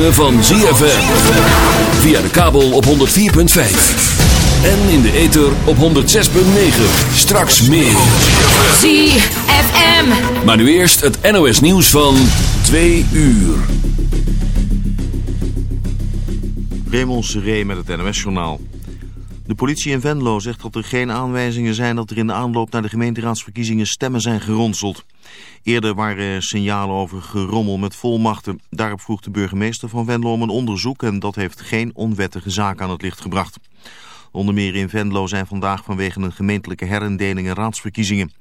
Ritme van ZFM. Via de kabel op 104.5. En in de ether op 106.9. Straks meer. ZFM. Maar nu eerst het NOS nieuws van 2 uur. Raymond Seré met het NOS-journaal. De politie in Venlo zegt dat er geen aanwijzingen zijn dat er in de aanloop naar de gemeenteraadsverkiezingen stemmen zijn geronseld. Eerder waren signalen over gerommel met volmachten. Daarop vroeg de burgemeester van Venlo om een onderzoek en dat heeft geen onwettige zaak aan het licht gebracht. Onder meer in Venlo zijn vandaag vanwege een gemeentelijke herindeling en raadsverkiezingen.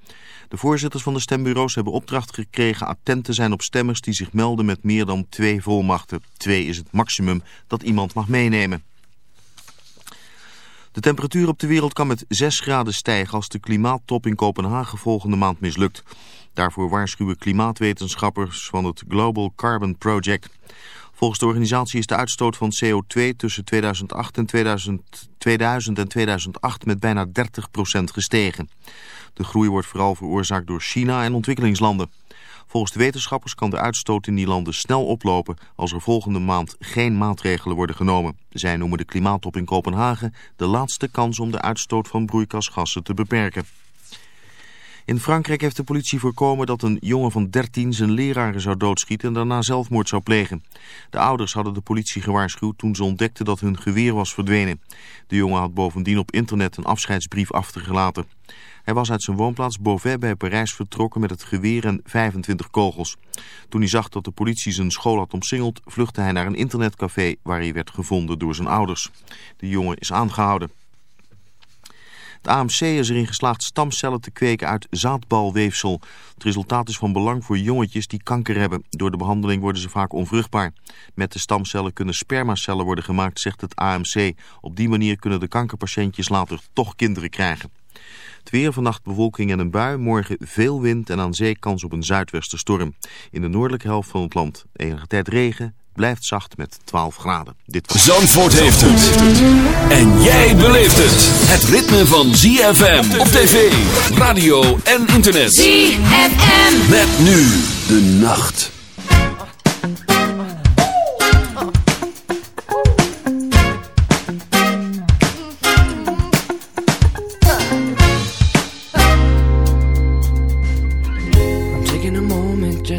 De voorzitters van de stembureaus hebben opdracht gekregen attent te zijn op stemmers die zich melden met meer dan twee volmachten. Twee is het maximum dat iemand mag meenemen. De temperatuur op de wereld kan met 6 graden stijgen als de klimaattop in Kopenhagen volgende maand mislukt. Daarvoor waarschuwen klimaatwetenschappers van het Global Carbon Project. Volgens de organisatie is de uitstoot van CO2 tussen 2008 en 2000, 2000 en 2008 met bijna 30% gestegen. De groei wordt vooral veroorzaakt door China en ontwikkelingslanden. Volgens de wetenschappers kan de uitstoot in die landen snel oplopen als er volgende maand geen maatregelen worden genomen. Zij noemen de klimaattop in Kopenhagen de laatste kans om de uitstoot van broeikasgassen te beperken. In Frankrijk heeft de politie voorkomen dat een jongen van 13 zijn leraren zou doodschieten en daarna zelfmoord zou plegen. De ouders hadden de politie gewaarschuwd toen ze ontdekten dat hun geweer was verdwenen. De jongen had bovendien op internet een afscheidsbrief achtergelaten. Hij was uit zijn woonplaats Beauvais bij Parijs vertrokken met het geweer en 25 kogels. Toen hij zag dat de politie zijn school had omsingeld, vluchtte hij naar een internetcafé waar hij werd gevonden door zijn ouders. De jongen is aangehouden. Het AMC is erin geslaagd stamcellen te kweken uit zaadbalweefsel. Het resultaat is van belang voor jongetjes die kanker hebben. Door de behandeling worden ze vaak onvruchtbaar. Met de stamcellen kunnen spermacellen worden gemaakt, zegt het AMC. Op die manier kunnen de kankerpatiëntjes later toch kinderen krijgen. Het weer vannacht bewolking en een bui, morgen veel wind en aan zee kans op een zuidwestenstorm. In de noordelijke helft van het land enige tijd regen, blijft zacht met 12 graden. Dit was... Zandvoort heeft het. En jij beleeft het. Het ritme van ZFM op tv, radio en internet. ZFM. Met nu de nacht.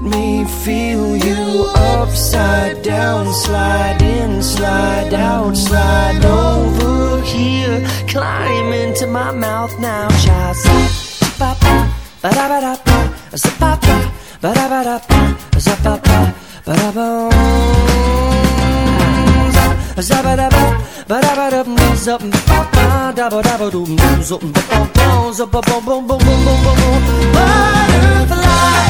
let me feel you upside down, slide in, slide out, slide over here, climb into my mouth now, child. Ba ba ba da ba da ba, ba ba ba da ba da ba, ba ba ba da ba. Ba-da-ba-dum, zub-ba-ba, zub-ba-ba-ba, zub-ba-ba-ba-ba-ba-ba-ba, butterfly.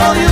all you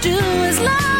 do as long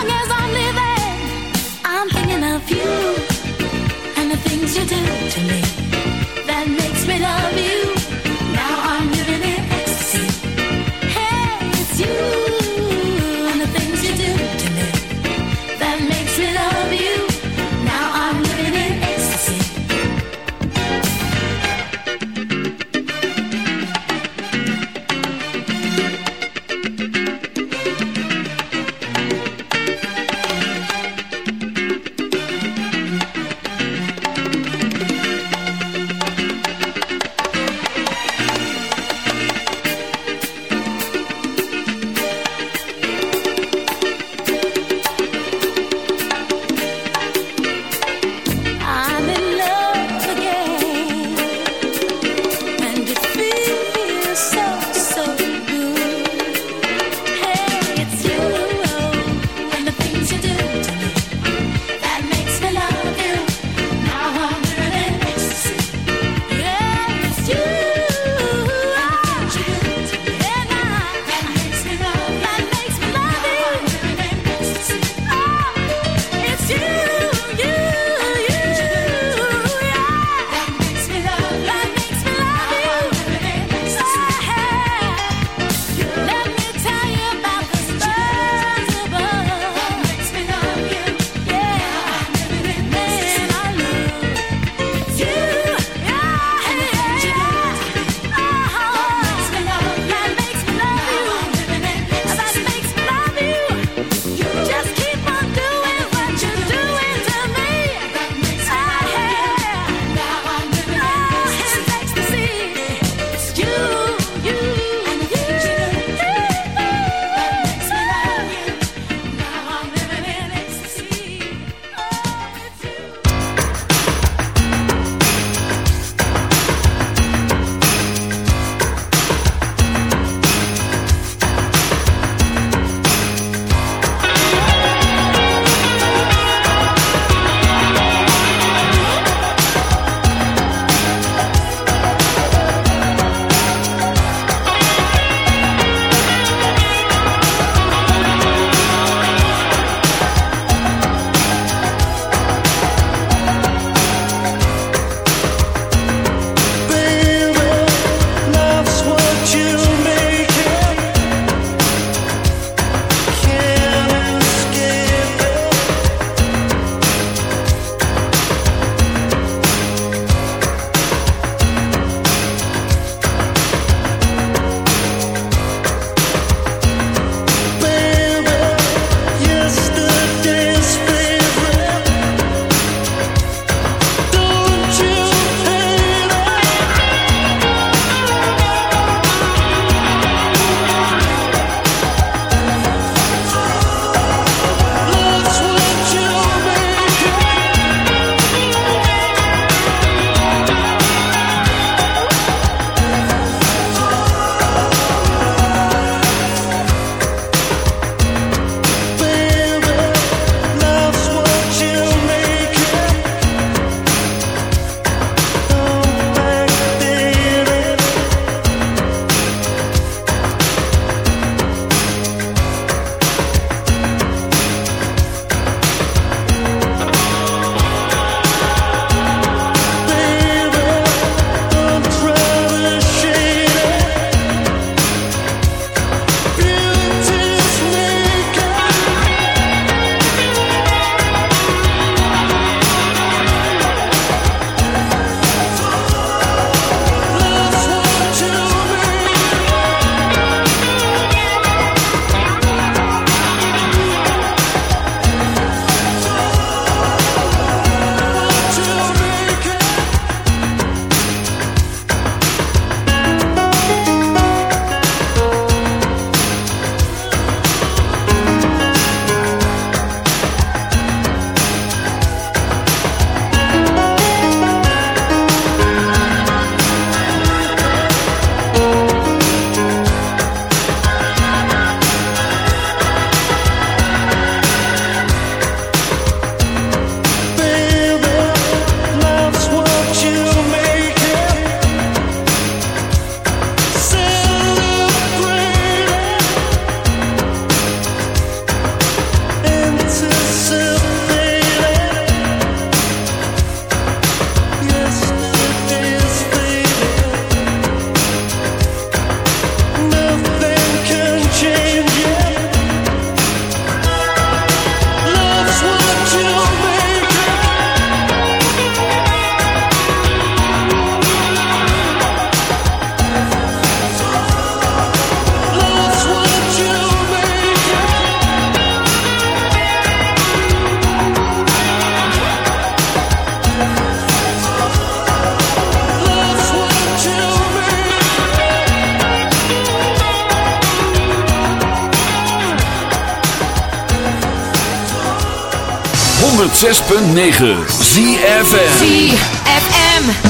106.9 ZFM. ZFM.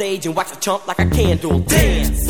Stage and wax a chump like a candle. Dance,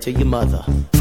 to your mother.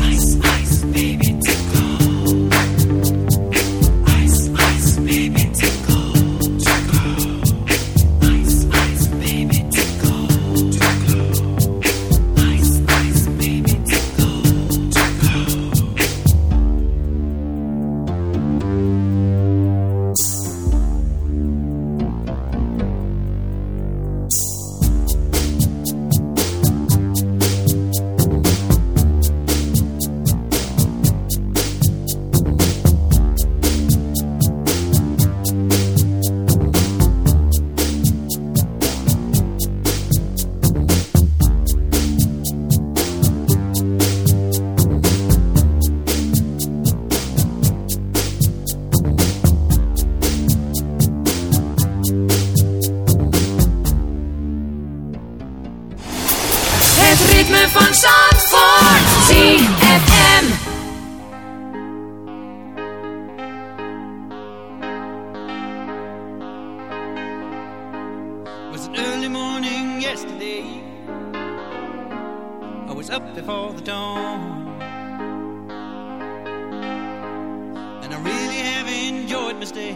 it stay,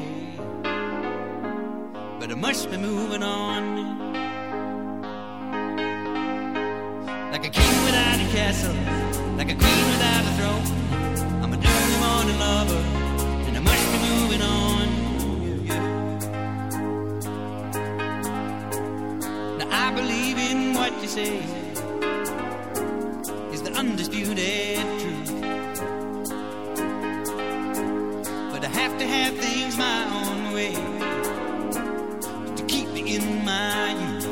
but I must be moving on. Like a king without a castle, like a queen without a throne. I'm a dirty morning lover, and I must be moving on. Now I believe in what you say is the undisputed. have to have things my own way to keep me in my youth.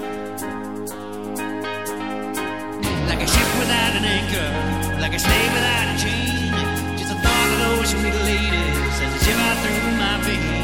Like a ship without an anchor, like a slave without a chain. Just the thought of those sweet ladies as I shiver through my veins.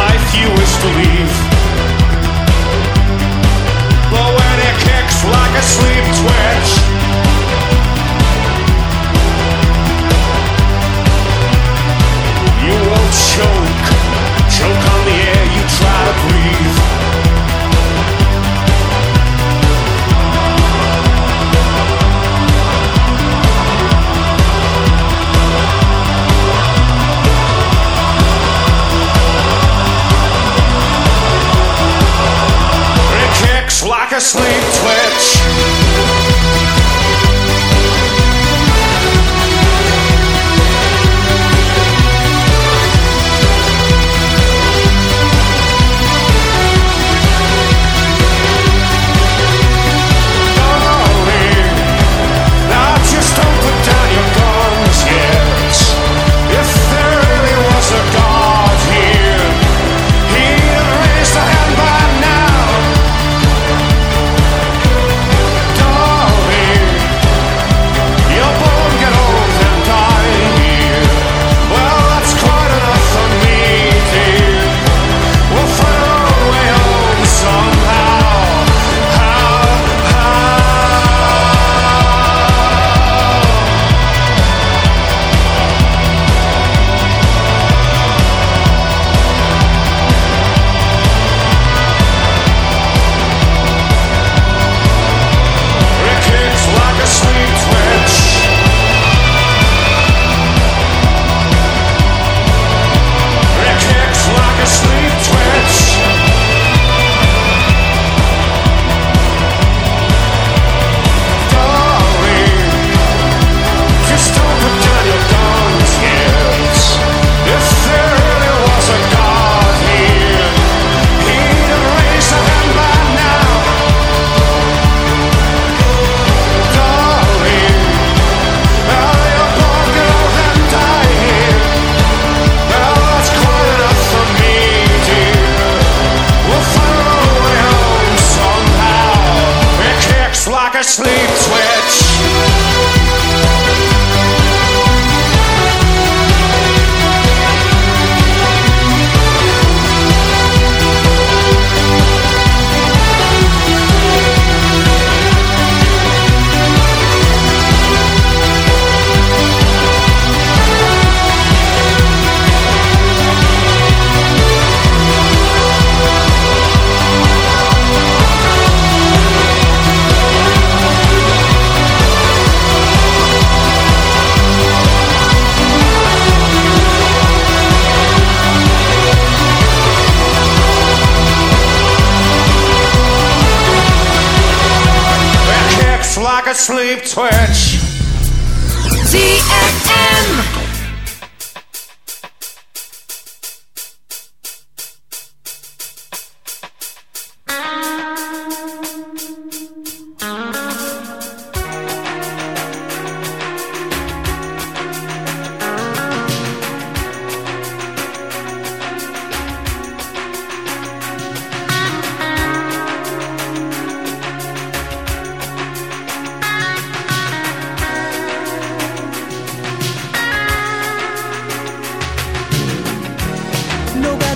life you wish to leave. But when it kicks like a sleep twin. asleep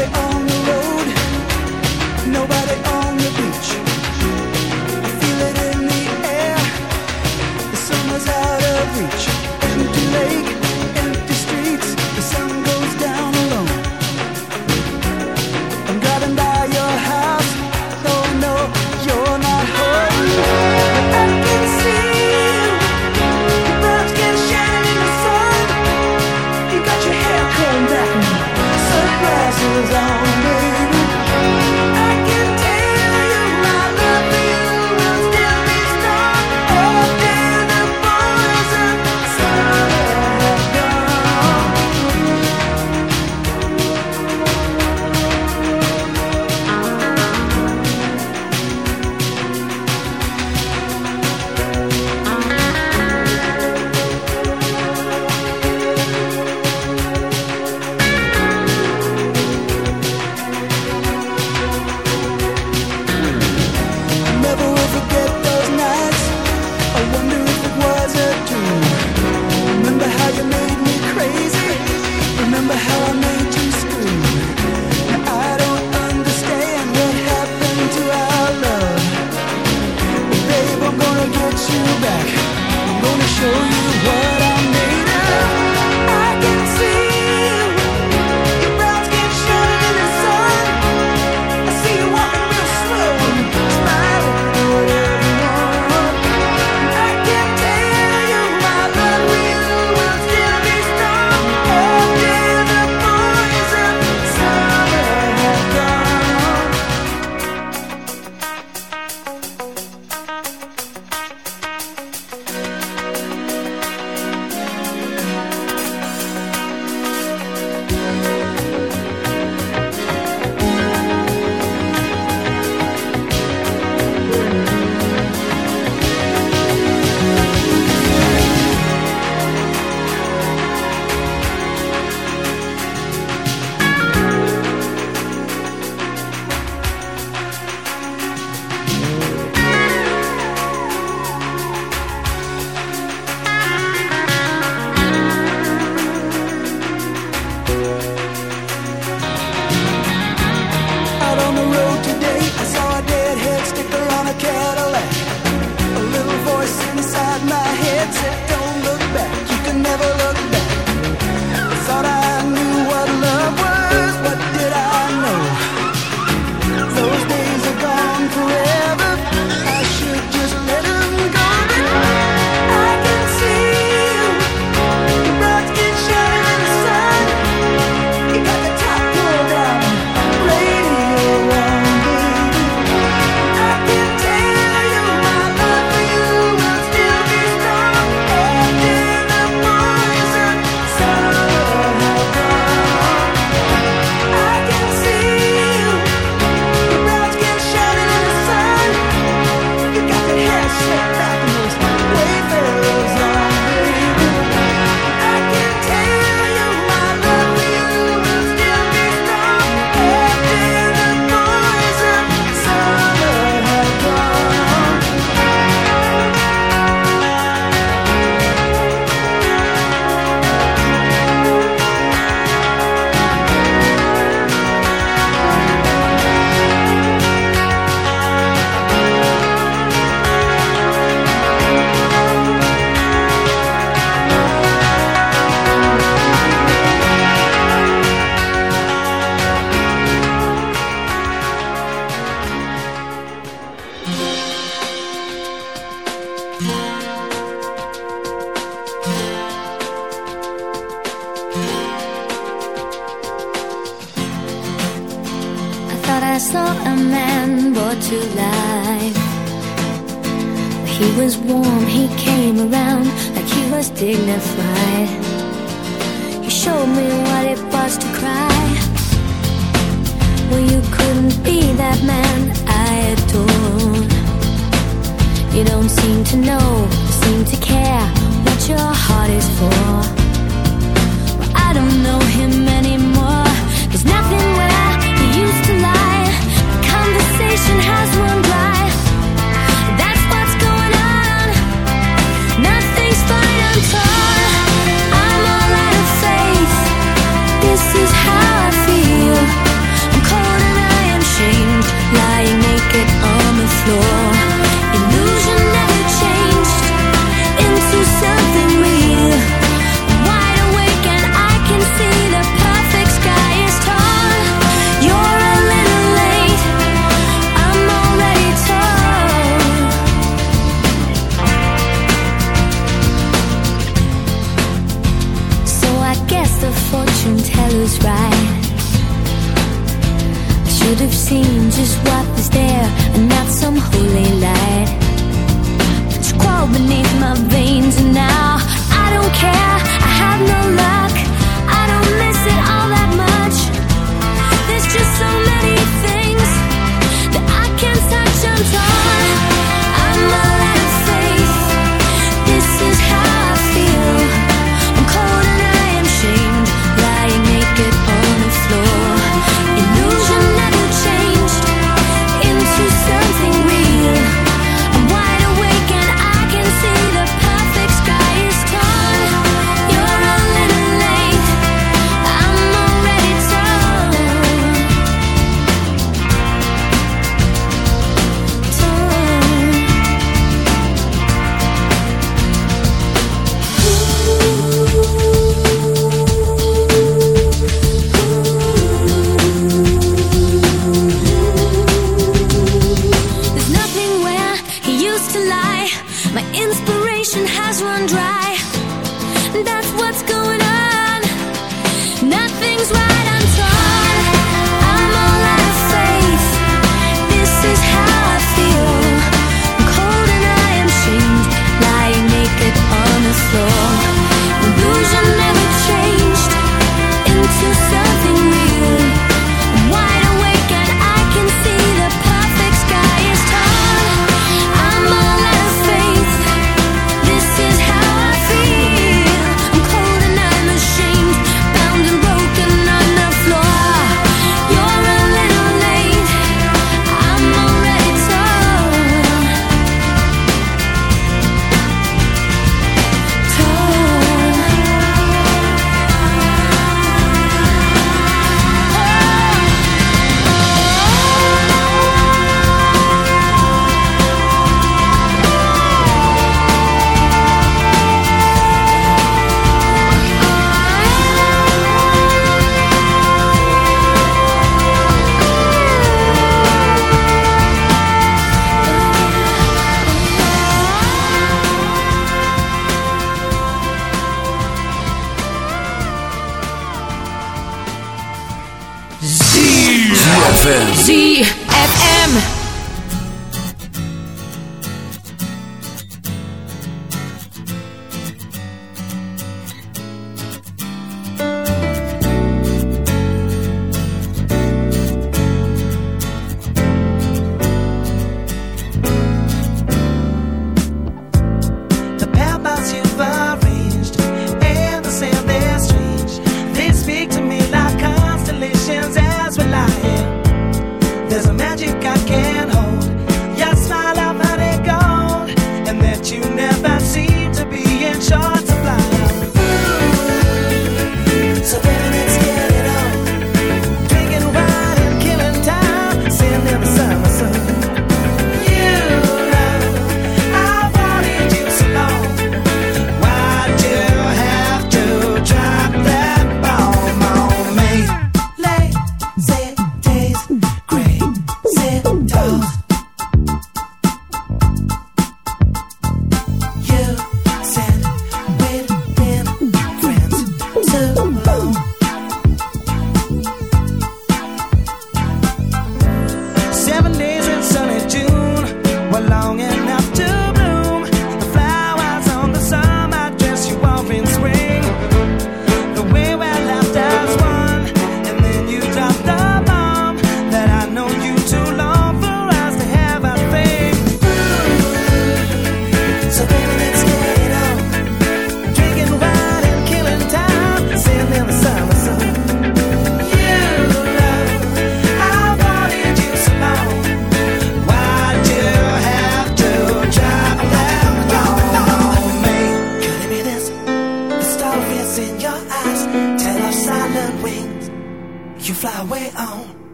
they